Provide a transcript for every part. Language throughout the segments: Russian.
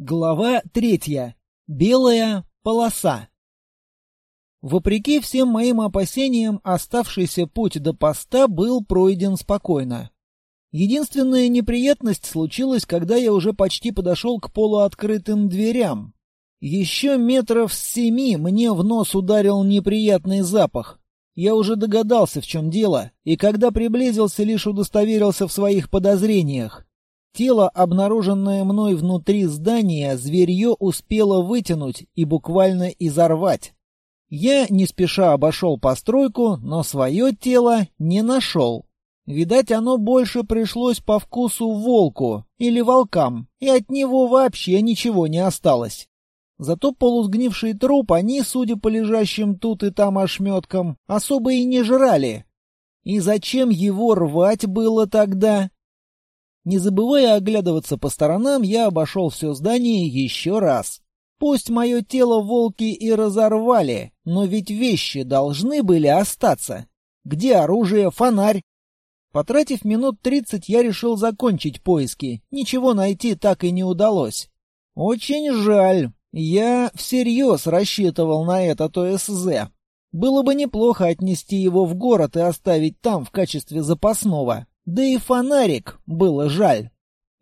Глава третья. Белая полоса. Вопреки всем моим опасениям, оставшийся путь до поста был пройден спокойно. Единственная неприятность случилась, когда я уже почти подошел к полуоткрытым дверям. Еще метров с семи мне в нос ударил неприятный запах. Я уже догадался, в чем дело, и когда приблизился, лишь удостоверился в своих подозрениях. Тело, обнаруженное мной внутри здания, зверье успело вытянуть и буквально изорвать. Я не спеша обошел постройку, но свое тело не нашел. Видать, оно больше пришлось по вкусу волку или волкам, и от него вообще ничего не осталось. Зато полусгнивший труп они, судя по лежащим тут и там ошметкам, особо и не жрали. И зачем его рвать было тогда? Не забывая оглядываться по сторонам, я обошел все здание еще раз. Пусть мое тело волки и разорвали, но ведь вещи должны были остаться. Где оружие, фонарь? Потратив минут тридцать, я решил закончить поиски. Ничего найти так и не удалось. Очень жаль. Я всерьез рассчитывал на этот ОСЗ. Было бы неплохо отнести его в город и оставить там в качестве запасного. Да и фонарик было жаль.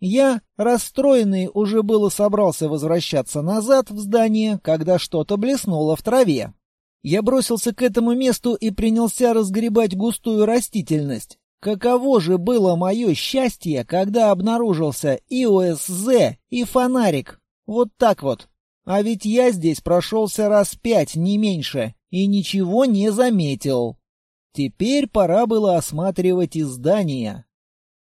Я, расстроенный, уже было собрался возвращаться назад в здание, когда что-то блеснуло в траве. Я бросился к этому месту и принялся разгребать густую растительность. Каково же было мое счастье, когда обнаружился и ОСЗ, и фонарик. Вот так вот. А ведь я здесь прошелся раз пять, не меньше, и ничего не заметил. Теперь пора было осматривать и здание.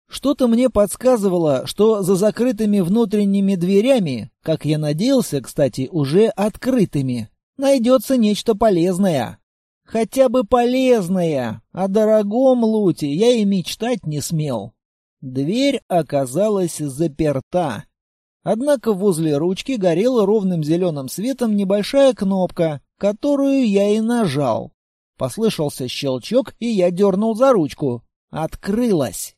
Что-то мне подсказывало, что за закрытыми внутренними дверями, как я надеялся, кстати, уже открытыми, найдется нечто полезное. Хотя бы полезное, о дорогом луте я и мечтать не смел. Дверь оказалась заперта. Однако возле ручки горела ровным зеленым светом небольшая кнопка, которую я и нажал. Послышался щелчок, и я дернул за ручку. Открылась.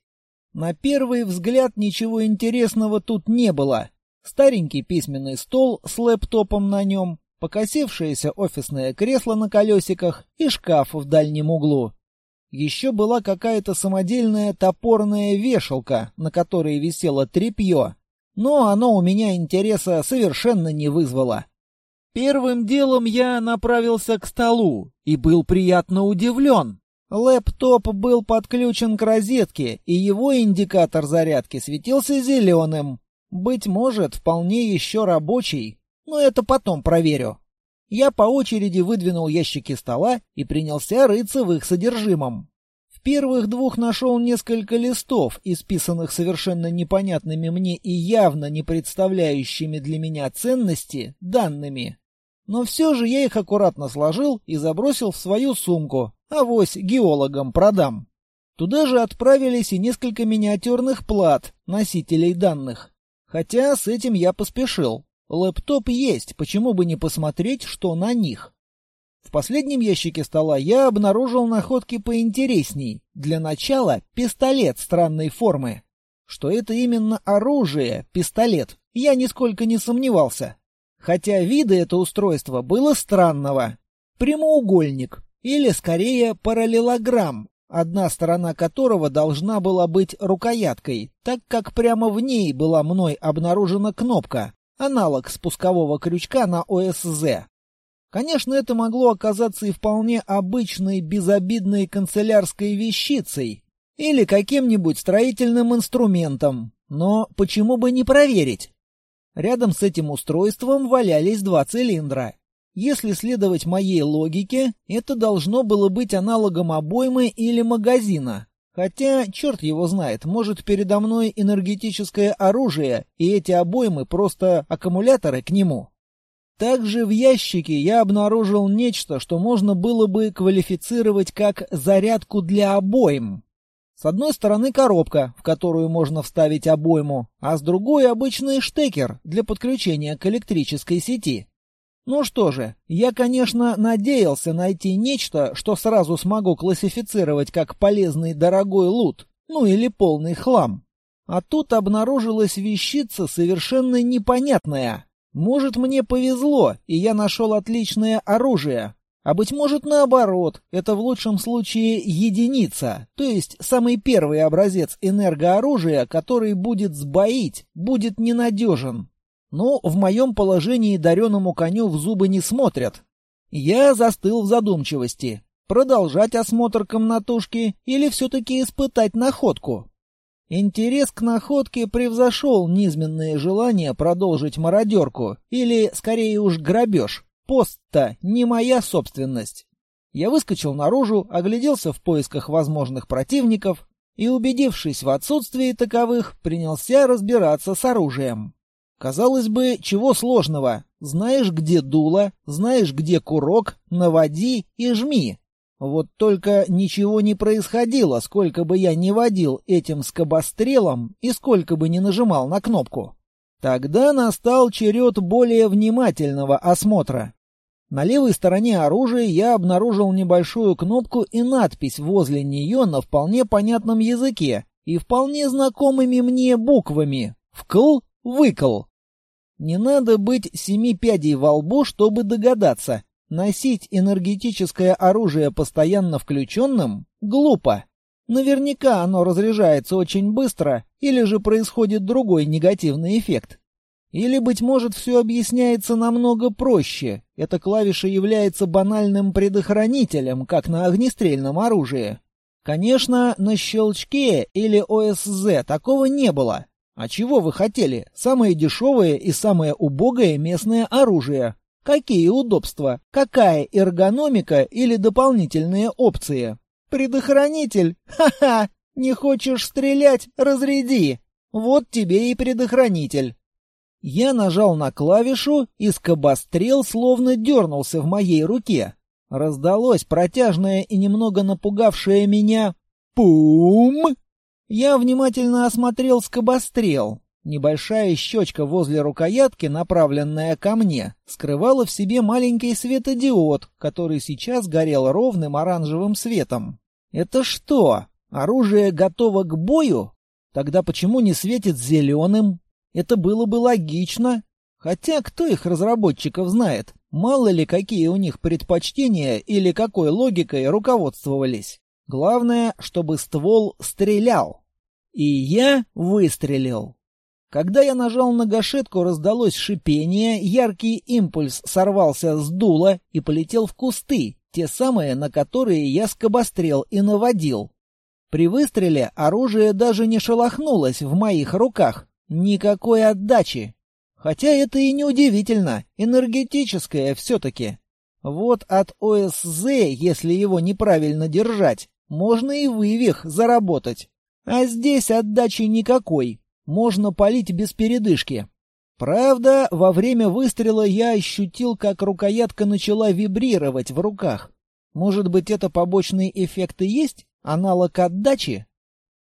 На первый взгляд ничего интересного тут не было. Старенький письменный стол с лэптопом на нем, покосившееся офисное кресло на колесиках и шкаф в дальнем углу. Еще была какая-то самодельная топорная вешалка, на которой висело тряпье, но оно у меня интереса совершенно не вызвало. Первым делом я направился к столу и был приятно удивлен. Лэптоп был подключен к розетке, и его индикатор зарядки светился зеленым. Быть может, вполне еще рабочий, но это потом проверю. Я по очереди выдвинул ящики стола и принялся рыться в их содержимом. В первых двух нашел несколько листов, исписанных совершенно непонятными мне и явно не представляющими для меня ценности данными. Но все же я их аккуратно сложил и забросил в свою сумку, авось геологам продам. Туда же отправились и несколько миниатюрных плат, носителей данных. Хотя с этим я поспешил. Лэптоп есть, почему бы не посмотреть, что на них. В последнем ящике стола я обнаружил находки поинтересней. Для начала пистолет странной формы. Что это именно оружие, пистолет, я нисколько не сомневался. Хотя вида это устройство было странного. Прямоугольник, или скорее параллелограмм, одна сторона которого должна была быть рукояткой, так как прямо в ней была мной обнаружена кнопка, аналог спускового крючка на ОСЗ. Конечно, это могло оказаться и вполне обычной безобидной канцелярской вещицей или каким-нибудь строительным инструментом, но почему бы не проверить? Рядом с этим устройством валялись два цилиндра. Если следовать моей логике, это должно было быть аналогом обоймы или магазина. Хотя, черт его знает, может передо мной энергетическое оружие, и эти обоймы просто аккумуляторы к нему. Также в ящике я обнаружил нечто, что можно было бы квалифицировать как зарядку для обоим. С одной стороны коробка, в которую можно вставить обойму, а с другой обычный штекер для подключения к электрической сети. Ну что же, я, конечно, надеялся найти нечто, что сразу смогу классифицировать как полезный дорогой лут, ну или полный хлам. А тут обнаружилась вещица совершенно непонятная. Может, мне повезло, и я нашел отличное оружие. А быть может, наоборот, это в лучшем случае единица, то есть самый первый образец энергооружия, который будет сбоить, будет ненадежен. Но в моем положении дареному коню в зубы не смотрят. Я застыл в задумчивости. Продолжать осмотр комнатушки или все-таки испытать находку? Интерес к находке превзошел низменное желание продолжить мародерку, или, скорее уж, грабеж. Пост-то не моя собственность. Я выскочил наружу, огляделся в поисках возможных противников и, убедившись в отсутствии таковых, принялся разбираться с оружием. Казалось бы, чего сложного? Знаешь, где дуло, знаешь, где курок, наводи и жми. Вот только ничего не происходило, сколько бы я ни водил этим скобострелом и сколько бы ни нажимал на кнопку. Тогда настал черед более внимательного осмотра. На левой стороне оружия я обнаружил небольшую кнопку и надпись возле нее на вполне понятном языке и вполне знакомыми мне буквами «вкл-выкл». Не надо быть семи пядей во лбу, чтобы догадаться. Носить энергетическое оружие постоянно включенным — глупо. Наверняка оно разряжается очень быстро, или же происходит другой негативный эффект. Или, быть может, все объясняется намного проще. Эта клавиша является банальным предохранителем, как на огнестрельном оружии. Конечно, на щелчке или ОСЗ такого не было. А чего вы хотели? Самое дешевое и самое убогое местное оружие. Какие удобства? Какая эргономика или дополнительные опции? Предохранитель? Ха-ха! Не хочешь стрелять? Разряди! Вот тебе и предохранитель. Я нажал на клавишу, и скобострел словно дернулся в моей руке. Раздалось протяжное и немного напугавшее меня «Пум!». Я внимательно осмотрел скобострел. Небольшая щечка возле рукоятки, направленная ко мне, скрывала в себе маленький светодиод, который сейчас горел ровным оранжевым светом. Это что, оружие готово к бою? Тогда почему не светит зеленым? Это было бы логично. Хотя кто их разработчиков знает? Мало ли, какие у них предпочтения или какой логикой руководствовались. Главное, чтобы ствол стрелял. И я выстрелил. Когда я нажал на гашетку, раздалось шипение, яркий импульс сорвался с дула и полетел в кусты, те самые, на которые я скобострел и наводил. При выстреле оружие даже не шелохнулось в моих руках, Никакой отдачи. Хотя это и не удивительно, энергетическое все-таки. Вот от ОСЗ, если его неправильно держать, можно и вывих заработать. А здесь отдачи никакой, можно палить без передышки. Правда, во время выстрела я ощутил, как рукоятка начала вибрировать в руках. Может быть, это побочный эффект и есть? Аналог отдачи?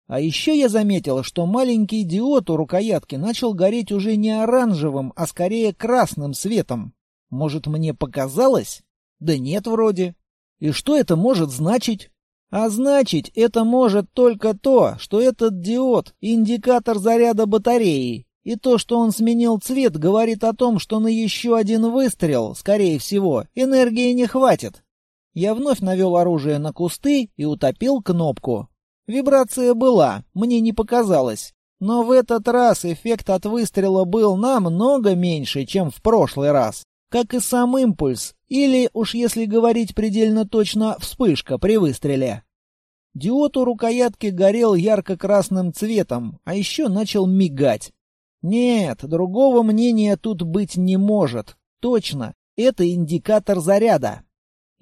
А еще я заметил, что маленький диод у рукоятки начал гореть уже не оранжевым, а скорее красным светом. Может, мне показалось? Да нет, вроде. И что это может значить? А значить, это может только то, что этот диод — индикатор заряда батареи. И то, что он сменил цвет, говорит о том, что на еще один выстрел, скорее всего, энергии не хватит. Я вновь навел оружие на кусты и утопил кнопку. Вибрация была, мне не показалось. Но в этот раз эффект от выстрела был намного меньше, чем в прошлый раз. Как и сам импульс, или, уж если говорить предельно точно, вспышка при выстреле. Диод у рукоятки горел ярко-красным цветом, а еще начал мигать. Нет, другого мнения тут быть не может. Точно, это индикатор заряда.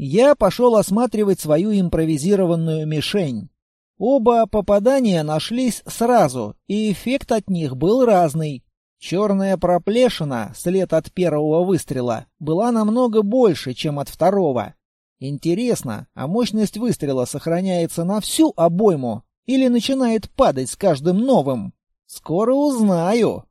Я пошел осматривать свою импровизированную мишень. Оба попадания нашлись сразу, и эффект от них был разный. Черная проплешина, след от первого выстрела, была намного больше, чем от второго. Интересно, а мощность выстрела сохраняется на всю обойму или начинает падать с каждым новым? Скоро узнаю.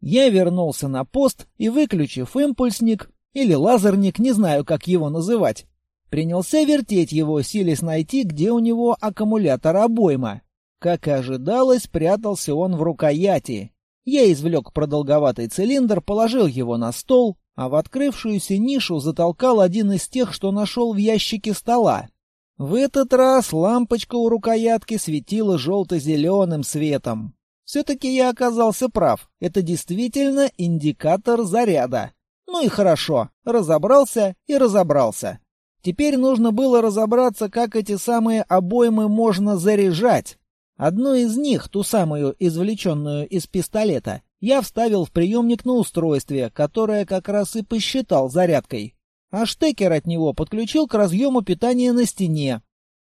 Я вернулся на пост и, выключив импульсник или лазерник, не знаю, как его называть, Принялся вертеть его, силясь найти, где у него аккумулятор обойма. Как и ожидалось, прятался он в рукояти. Я извлек продолговатый цилиндр, положил его на стол, а в открывшуюся нишу затолкал один из тех, что нашел в ящике стола. В этот раз лампочка у рукоятки светила желто-зеленым светом. Все-таки я оказался прав. Это действительно индикатор заряда. Ну и хорошо. Разобрался и разобрался. Теперь нужно было разобраться, как эти самые обоймы можно заряжать. Одну из них, ту самую извлеченную из пистолета, я вставил в приемник на устройстве, которое как раз и посчитал зарядкой а штекер от него подключил к разъему питания на стене.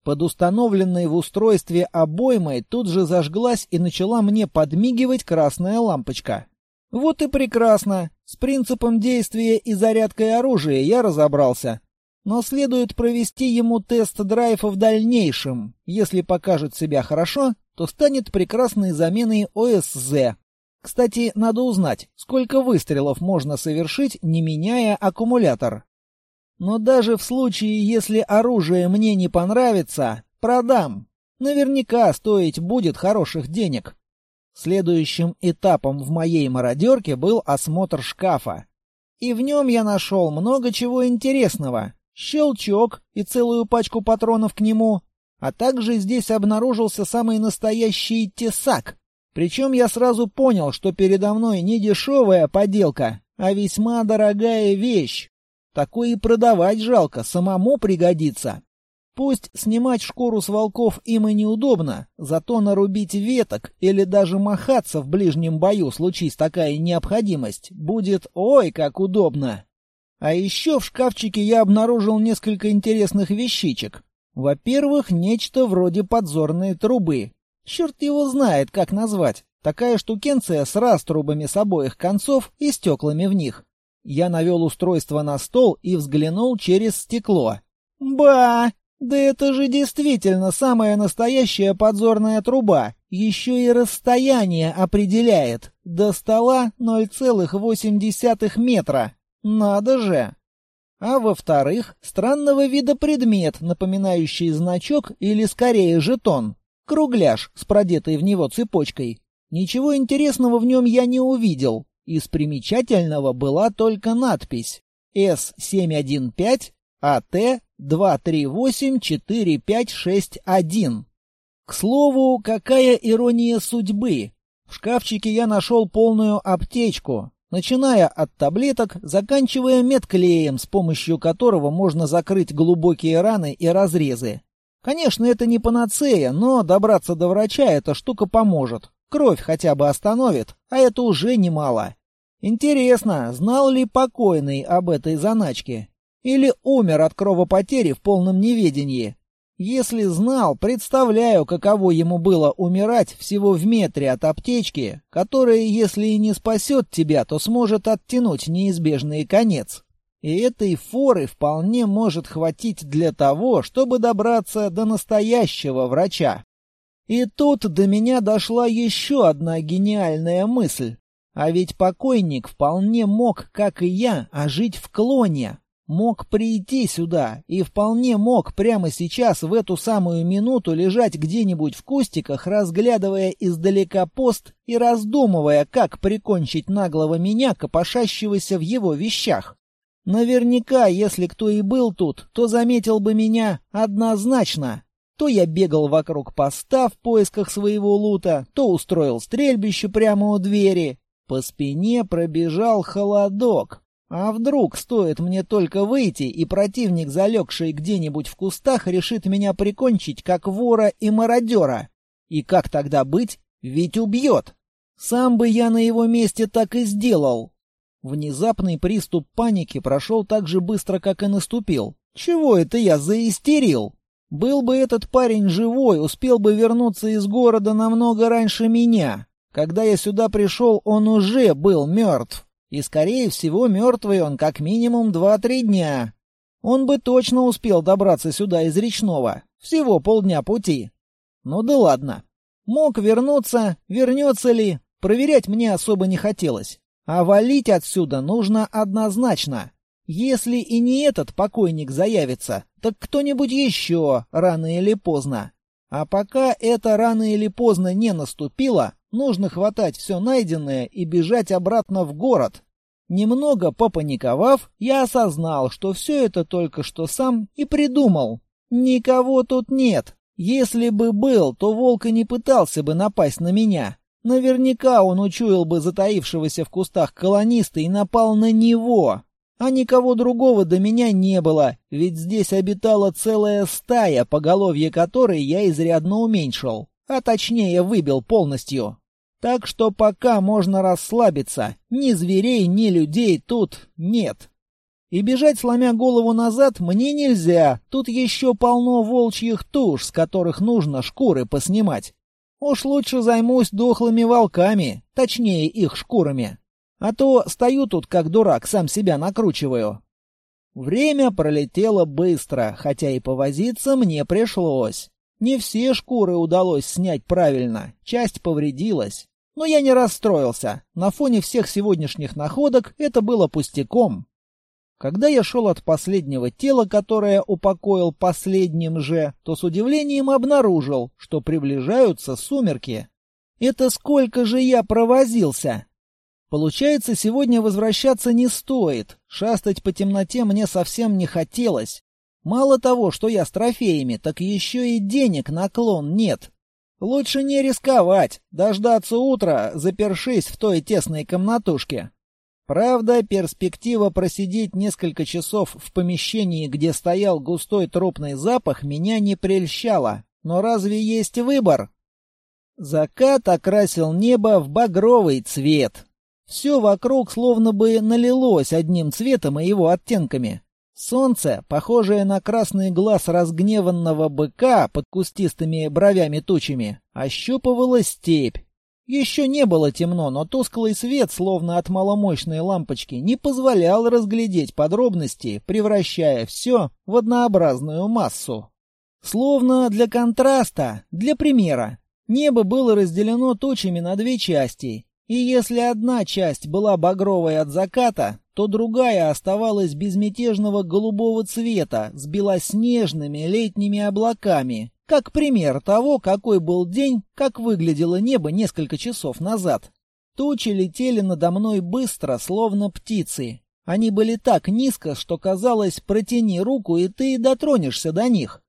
Под установленной в устройстве обоймой тут же зажглась и начала мне подмигивать красная лампочка. Вот и прекрасно. С принципом действия и зарядкой оружия я разобрался. Но следует провести ему тест-драйв в дальнейшем. Если покажет себя хорошо, то станет прекрасной заменой ОСЗ. Кстати, надо узнать, сколько выстрелов можно совершить, не меняя аккумулятор. Но даже в случае, если оружие мне не понравится, продам. Наверняка стоить будет хороших денег. Следующим этапом в моей мародерке был осмотр шкафа. И в нем я нашел много чего интересного. Щелчок и целую пачку патронов к нему. А также здесь обнаружился самый настоящий тесак. Причем я сразу понял, что передо мной не дешевая поделка, а весьма дорогая вещь. Такое и продавать жалко, самому пригодится. Пусть снимать шкуру с волков им и неудобно, зато нарубить веток или даже махаться в ближнем бою, случись такая необходимость, будет ой как удобно. А еще в шкафчике я обнаружил несколько интересных вещичек. Во-первых, нечто вроде подзорной трубы. Черт его знает, как назвать. Такая штукенция с раструбами с обоих концов и стеклами в них. Я навел устройство на стол и взглянул через стекло. «Ба! Да это же действительно самая настоящая подзорная труба. Еще и расстояние определяет. До стола 0,8 метра. Надо же!» А во-вторых, странного вида предмет, напоминающий значок или скорее жетон. Кругляш с продетой в него цепочкой. Ничего интересного в нем я не увидел, из примечательного была только надпись С715 АТ-238-4561. К слову, какая ирония судьбы. В шкафчике я нашел полную аптечку, начиная от таблеток, заканчивая медклеем, с помощью которого можно закрыть глубокие раны и разрезы. Конечно, это не панацея, но добраться до врача эта штука поможет. Кровь хотя бы остановит, а это уже немало. Интересно, знал ли покойный об этой заначке? Или умер от кровопотери в полном неведении? Если знал, представляю, каково ему было умирать всего в метре от аптечки, которая, если и не спасет тебя, то сможет оттянуть неизбежный конец. И этой форы вполне может хватить для того, чтобы добраться до настоящего врача. И тут до меня дошла еще одна гениальная мысль. А ведь покойник вполне мог, как и я, ожить в клоне. Мог прийти сюда и вполне мог прямо сейчас в эту самую минуту лежать где-нибудь в кустиках, разглядывая издалека пост и раздумывая, как прикончить наглого меня, копошащегося в его вещах. Наверняка, если кто и был тут, то заметил бы меня однозначно. То я бегал вокруг поста в поисках своего лута, то устроил стрельбище прямо у двери, по спине пробежал холодок. А вдруг стоит мне только выйти, и противник, залегший где-нибудь в кустах, решит меня прикончить, как вора и мародера? И как тогда быть? Ведь убьет. Сам бы я на его месте так и сделал. Внезапный приступ паники прошел так же быстро, как и наступил. Чего это я заистерил? Был бы этот парень живой, успел бы вернуться из города намного раньше меня. Когда я сюда пришел, он уже был мертв. И, скорее всего, мертвый он как минимум два-три дня. Он бы точно успел добраться сюда из речного. Всего полдня пути. Ну да ладно. Мог вернуться, вернется ли, проверять мне особо не хотелось. А валить отсюда нужно однозначно. Если и не этот покойник заявится, так кто-нибудь еще, рано или поздно. А пока это рано или поздно не наступило, нужно хватать все найденное и бежать обратно в город. Немного попаниковав, я осознал, что все это только что сам и придумал. Никого тут нет. Если бы был, то волк и не пытался бы напасть на меня. Наверняка он учуял бы затаившегося в кустах колониста и напал на него. А никого другого до меня не было, ведь здесь обитала целая стая, поголовье которой я изрядно уменьшил, а точнее выбил полностью. Так что пока можно расслабиться, ни зверей, ни людей тут нет. И бежать, сломя голову назад, мне нельзя, тут еще полно волчьих туш, с которых нужно шкуры поснимать. Уж лучше займусь дохлыми волками, точнее их шкурами. А то стою тут как дурак, сам себя накручиваю. Время пролетело быстро, хотя и повозиться мне пришлось. Не все шкуры удалось снять правильно, часть повредилась. Но я не расстроился. На фоне всех сегодняшних находок это было пустяком. Когда я шел от последнего тела, которое упокоил последним же, то с удивлением обнаружил, что приближаются сумерки. Это сколько же я провозился! Получается, сегодня возвращаться не стоит. Шастать по темноте мне совсем не хотелось. Мало того, что я с трофеями, так еще и денег наклон нет. Лучше не рисковать, дождаться утра, запершись в той тесной комнатушке. Правда, перспектива просидеть несколько часов в помещении, где стоял густой трупный запах, меня не прельщала. Но разве есть выбор? Закат окрасил небо в багровый цвет. Все вокруг словно бы налилось одним цветом и его оттенками. Солнце, похожее на красный глаз разгневанного быка под кустистыми бровями-тучами, ощупывало степь, еще не было темно, но тусклый свет, словно от маломощной лампочки, не позволял разглядеть подробности, превращая все в однообразную массу. Словно для контраста, для примера. Небо было разделено тучами на две части, и если одна часть была багровой от заката, то другая оставалась безмятежного голубого цвета с белоснежными летними облаками, как пример того, какой был день, как выглядело небо несколько часов назад. Тучи летели надо мной быстро, словно птицы. Они были так низко, что казалось, протяни руку, и ты дотронешься до них.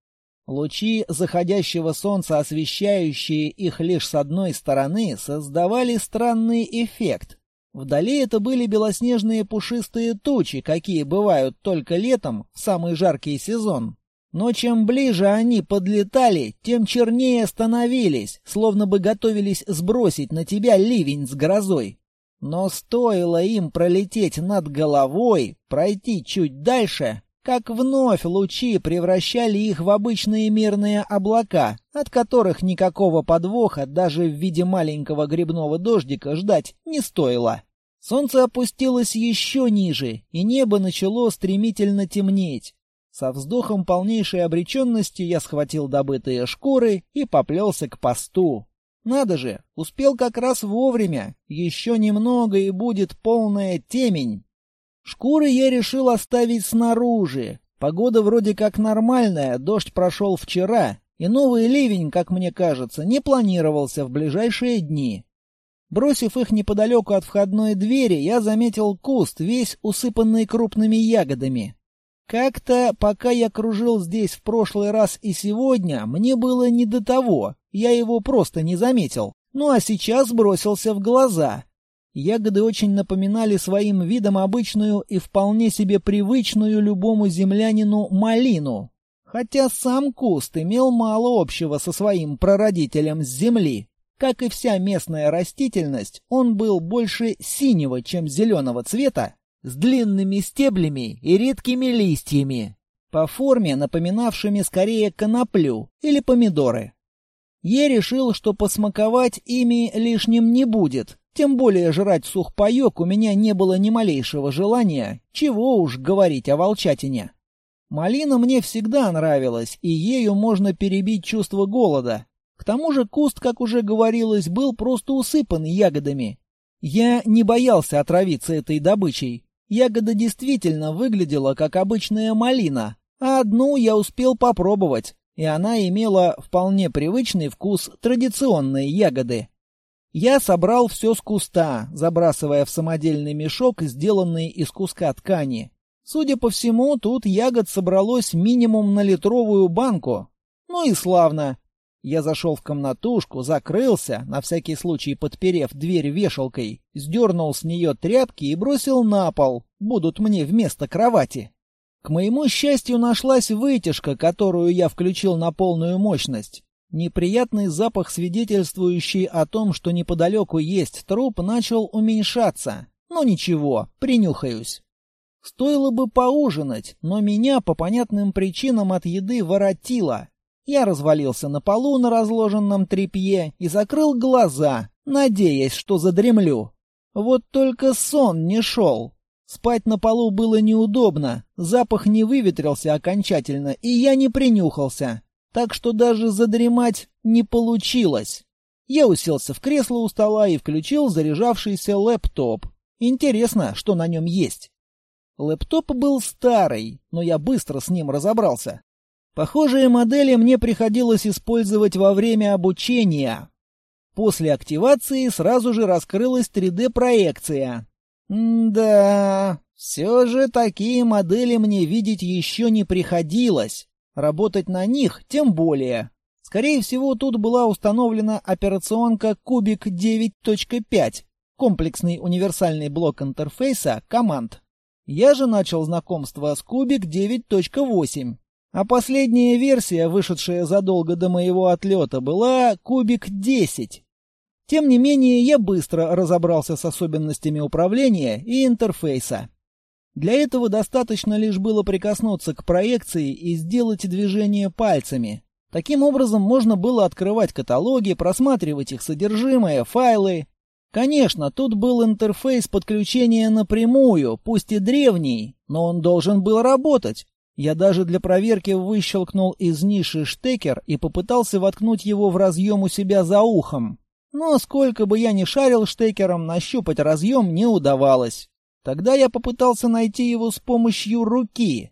Лучи заходящего солнца, освещающие их лишь с одной стороны, создавали странный эффект. Вдали это были белоснежные пушистые тучи, какие бывают только летом, в самый жаркий сезон. Но чем ближе они подлетали, тем чернее становились, словно бы готовились сбросить на тебя ливень с грозой. Но стоило им пролететь над головой, пройти чуть дальше, как вновь лучи превращали их в обычные мирные облака, от которых никакого подвоха даже в виде маленького грибного дождика ждать не стоило. Солнце опустилось еще ниже, и небо начало стремительно темнеть. Со вздохом полнейшей обреченности я схватил добытые шкуры и поплелся к посту. Надо же, успел как раз вовремя. Еще немного и будет полная темень. Шкуры я решил оставить снаружи. Погода вроде как нормальная, дождь прошел вчера, и новый ливень, как мне кажется, не планировался в ближайшие дни. Бросив их неподалеку от входной двери, я заметил куст, весь усыпанный крупными ягодами. Как-то, пока я кружил здесь в прошлый раз и сегодня, мне было не до того, я его просто не заметил. Ну а сейчас бросился в глаза. Ягоды очень напоминали своим видом обычную и вполне себе привычную любому землянину малину. Хотя сам куст имел мало общего со своим прародителем с земли. Как и вся местная растительность, он был больше синего, чем зеленого цвета, с длинными стеблями и редкими листьями, по форме напоминавшими скорее коноплю или помидоры. Я решил, что посмаковать ими лишним не будет, тем более жрать сухпайок у меня не было ни малейшего желания, чего уж говорить о волчатине. Малина мне всегда нравилась, и ею можно перебить чувство голода. К тому же куст, как уже говорилось, был просто усыпан ягодами. Я не боялся отравиться этой добычей, Ягода действительно выглядела как обычная малина, а одну я успел попробовать. и она имела вполне привычный вкус традиционной ягоды. Я собрал все с куста, забрасывая в самодельный мешок, сделанный из куска ткани. Судя по всему, тут ягод собралось минимум на литровую банку. Ну и славно. Я зашел в комнатушку, закрылся, на всякий случай подперев дверь вешалкой, сдернул с нее тряпки и бросил на пол, будут мне вместо кровати. К моему счастью, нашлась вытяжка, которую я включил на полную мощность. Неприятный запах, свидетельствующий о том, что неподалеку есть труп, начал уменьшаться. Но ничего, принюхаюсь. Стоило бы поужинать, но меня по понятным причинам от еды воротило. Я развалился на полу на разложенном тряпье и закрыл глаза, надеясь, что задремлю. Вот только сон не шел. Спать на полу было неудобно, запах не выветрился окончательно, и я не принюхался. Так что даже задремать не получилось. Я уселся в кресло у стола и включил заряжавшийся лэптоп. Интересно, что на нем есть. Лэптоп был старый, но я быстро с ним разобрался. Похожие модели мне приходилось использовать во время обучения. После активации сразу же раскрылась 3D-проекция. да, все же такие модели мне видеть еще не приходилось. Работать на них тем более. Скорее всего, тут была установлена операционка Кубик 9.5, комплексный универсальный блок интерфейса команд. Я же начал знакомство с Кубик 9.8, а последняя версия, вышедшая задолго до моего отлета, была Кубик 10. Тем не менее, я быстро разобрался с особенностями управления и интерфейса. Для этого достаточно лишь было прикоснуться к проекции и сделать движение пальцами. Таким образом, можно было открывать каталоги, просматривать их содержимое, файлы. Конечно, тут был интерфейс подключения напрямую, пусть и древний, но он должен был работать. Я даже для проверки выщелкнул из ниши штекер и попытался воткнуть его в разъем у себя за ухом. Но сколько бы я ни шарил штекером, нащупать разъем не удавалось. Тогда я попытался найти его с помощью руки.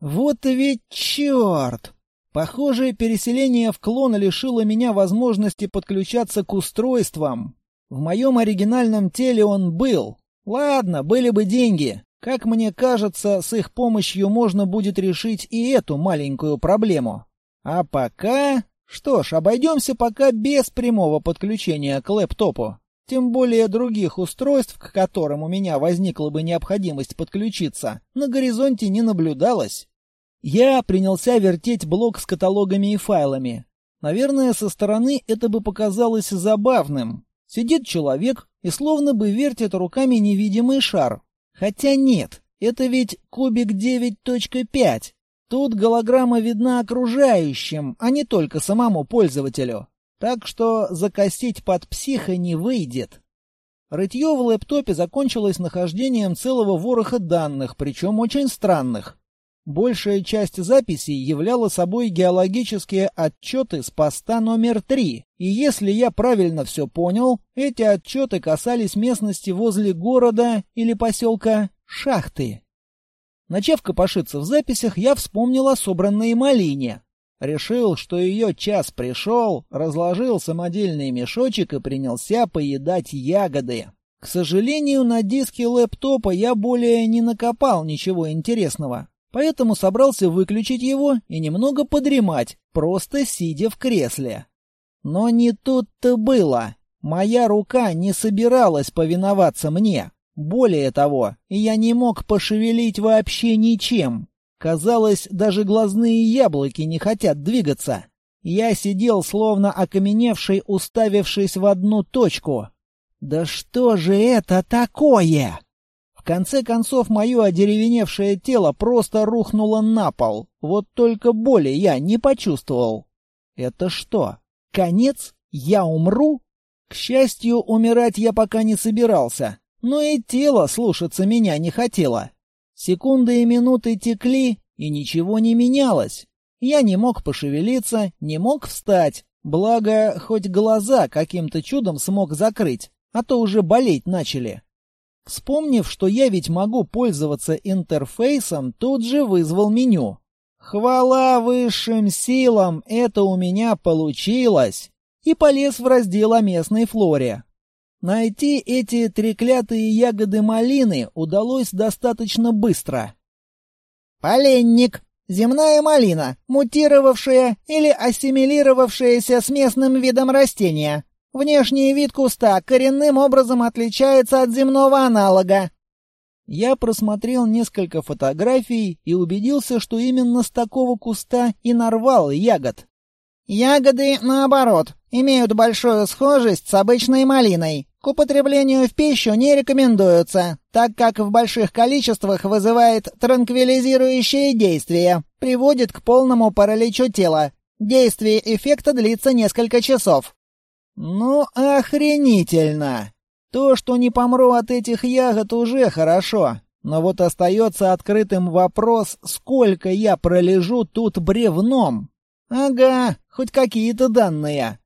Вот ведь черт! Похоже, переселение в клон лишило меня возможности подключаться к устройствам. В моем оригинальном теле он был. Ладно, были бы деньги. Как мне кажется, с их помощью можно будет решить и эту маленькую проблему. А пока... Что ж, обойдемся пока без прямого подключения к лэптопу. Тем более других устройств, к которым у меня возникла бы необходимость подключиться, на горизонте не наблюдалось. Я принялся вертеть блок с каталогами и файлами. Наверное, со стороны это бы показалось забавным. Сидит человек и словно бы вертит руками невидимый шар, Хотя нет, это ведь кубик 9.5. Тут голограмма видна окружающим, а не только самому пользователю. Так что закосить под психа не выйдет. Рытье в лэптопе закончилось нахождением целого вороха данных, причем очень странных. Большая часть записей являла собой геологические отчеты с поста номер 3, и если я правильно все понял, эти отчеты касались местности возле города или поселка Шахты. Начав копошиться в записях, я вспомнил о собранной малине. Решил, что ее час пришел, разложил самодельный мешочек и принялся поедать ягоды. К сожалению, на диске лэптопа я более не накопал ничего интересного поэтому собрался выключить его и немного подремать, просто сидя в кресле. Но не тут-то было. Моя рука не собиралась повиноваться мне. Более того, я не мог пошевелить вообще ничем. Казалось, даже глазные яблоки не хотят двигаться. Я сидел, словно окаменевший, уставившись в одну точку. «Да что же это такое?» конце концов, мое одеревеневшее тело просто рухнуло на пол. Вот только боли я не почувствовал. Это что, конец? Я умру? К счастью, умирать я пока не собирался, но и тело слушаться меня не хотело. Секунды и минуты текли, и ничего не менялось. Я не мог пошевелиться, не мог встать. Благо, хоть глаза каким-то чудом смог закрыть, а то уже болеть начали. Вспомнив, что я ведь могу пользоваться интерфейсом, тут же вызвал меню. Хвала высшим силам, это у меня получилось. И полез в раздел о местной флоре. Найти эти треклятые ягоды малины удалось достаточно быстро. Поленник. Земная малина, мутировавшая или ассимилировавшаяся с местным видом растения. Внешний вид куста коренным образом отличается от земного аналога. Я просмотрел несколько фотографий и убедился, что именно с такого куста и нарвал ягод. Ягоды, наоборот, имеют большую схожесть с обычной малиной. К употреблению в пищу не рекомендуются, так как в больших количествах вызывает транквилизирующее действие, приводит к полному параличу тела. Действие эффекта длится несколько часов. Ну, охренительно! То, что не помру от этих ягод, уже хорошо. Но вот остается открытым вопрос, сколько я пролежу тут бревном. Ага, хоть какие-то данные.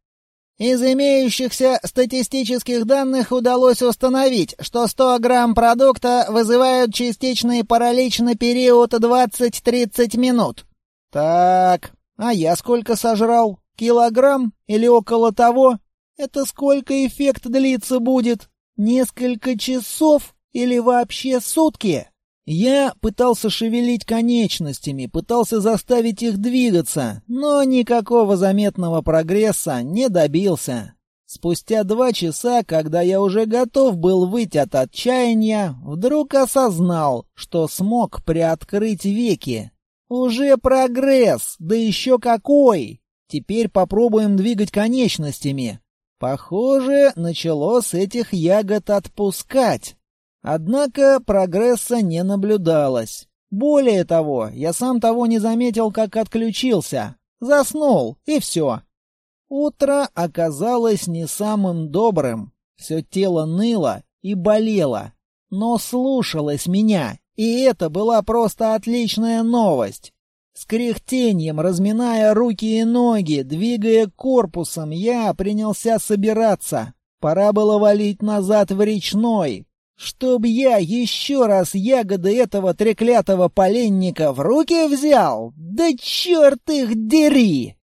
Из имеющихся статистических данных удалось установить, что 100 грамм продукта вызывают частичный паралич на период 20-30 минут. Так, а я сколько сожрал? Килограмм или около того? Это сколько эффект длиться будет? Несколько часов или вообще сутки? Я пытался шевелить конечностями, пытался заставить их двигаться, но никакого заметного прогресса не добился. Спустя два часа, когда я уже готов был выйти от отчаяния, вдруг осознал, что смог приоткрыть веки. Уже прогресс, да еще какой! Теперь попробуем двигать конечностями. Похоже, начало с этих ягод отпускать. Однако прогресса не наблюдалось. Более того, я сам того не заметил, как отключился. Заснул, и все. Утро оказалось не самым добрым. Все тело ныло и болело. Но слушалось меня, и это была просто отличная новость. С кряхтением, разминая руки и ноги, двигая корпусом, я принялся собираться. Пора было валить назад в речной. Чтоб я еще раз ягоды этого треклятого поленника в руки взял? Да черт их дери!